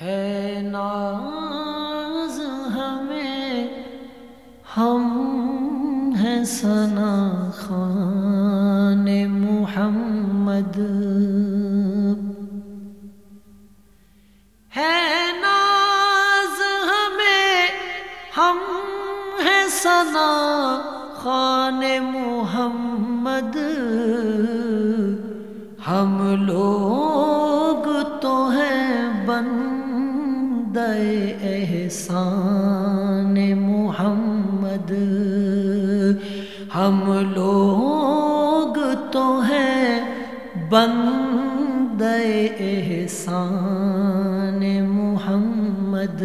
ہے ناز ہمیں، ہم ہیں سنا خان محمد۔ ہے ناز ہمیں، ہم ہیں سنا خان محمد۔ ہم لوگ ہیں بندے احسان محمد۔ ہم لوگ تو ہیں بندے احسان محمد۔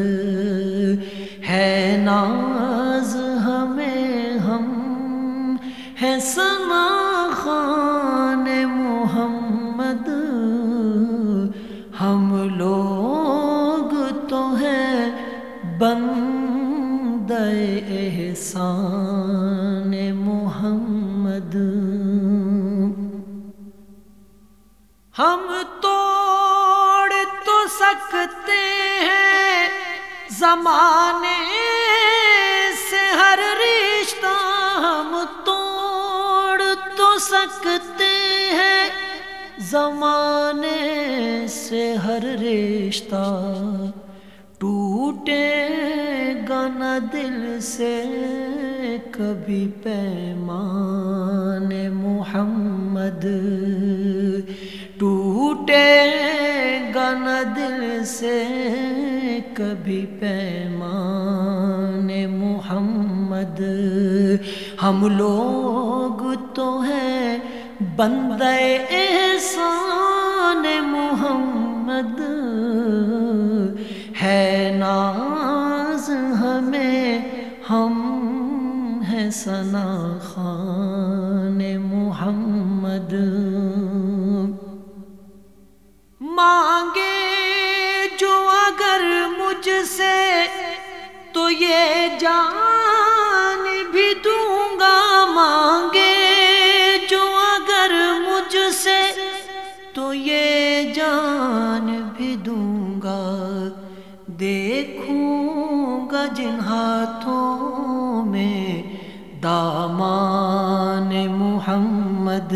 ہے ناز ہمیں ہم، ہے سنا خان ہم لوگ تو ہیں بند احسان محمد۔ ہم توڑ تو سکتے ہیں زمانے سے ہر رشتہ، ہم توڑ تو سکتے ہیں زمانے سے ہر رشتہ ٹوٹے گنا دل سے کبھی پیمان محمد ٹوٹے گنا دل سے کبھی پیمان محمد ہم لوگ بندے احسان محمد ہے ناز ہمیں، ہم ہیں سنا خان محمد۔ مانگے جو اگر مجھ سے تو یہ جان جان بھی دوں گا۔ دیکھوں گا جن ہاتھوں میں دامان محمد۔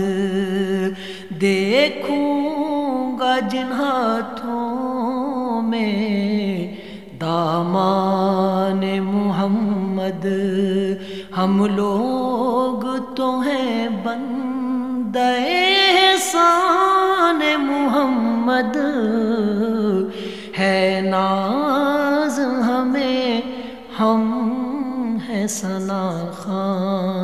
دیکھوں گا جن ہاتھوں میں دامان محمد۔ ہم لوگ تو ہیں بندے سان محمد ہے ناز ہمیں ہم ہے ثنا خان۔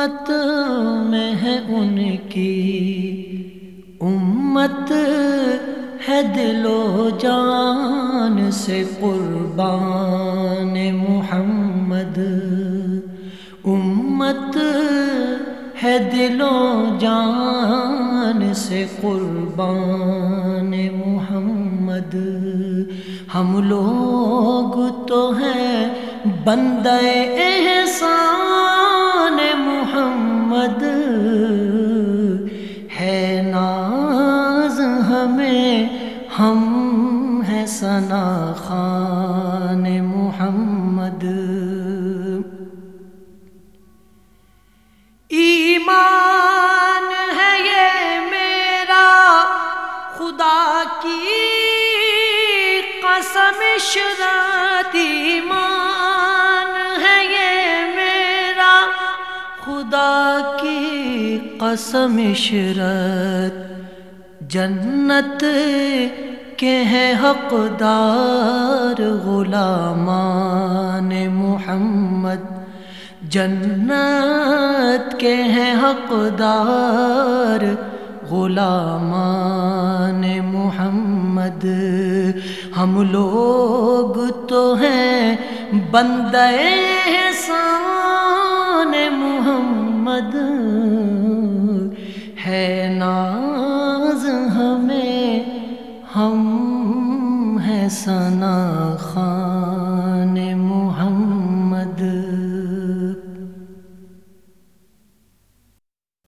امت میں ہے ان کی۔ امت ہے دل و جان سے قربان محمد۔ امت ہے دل و جان سے قربان محمد۔ ہم لوگ تو ہیں بندے خان محمد۔ ایمان ہے یہ میرا خدا کی قسم شرط ایمان ہے یہ میرا خدا کی قسم شرط جنت کے ہیں حقدار غلامان محمد۔ جنت کے ہیں حقدار غلامان محمد۔ ہم لوگ تو ہیں بندے ہم سنا خان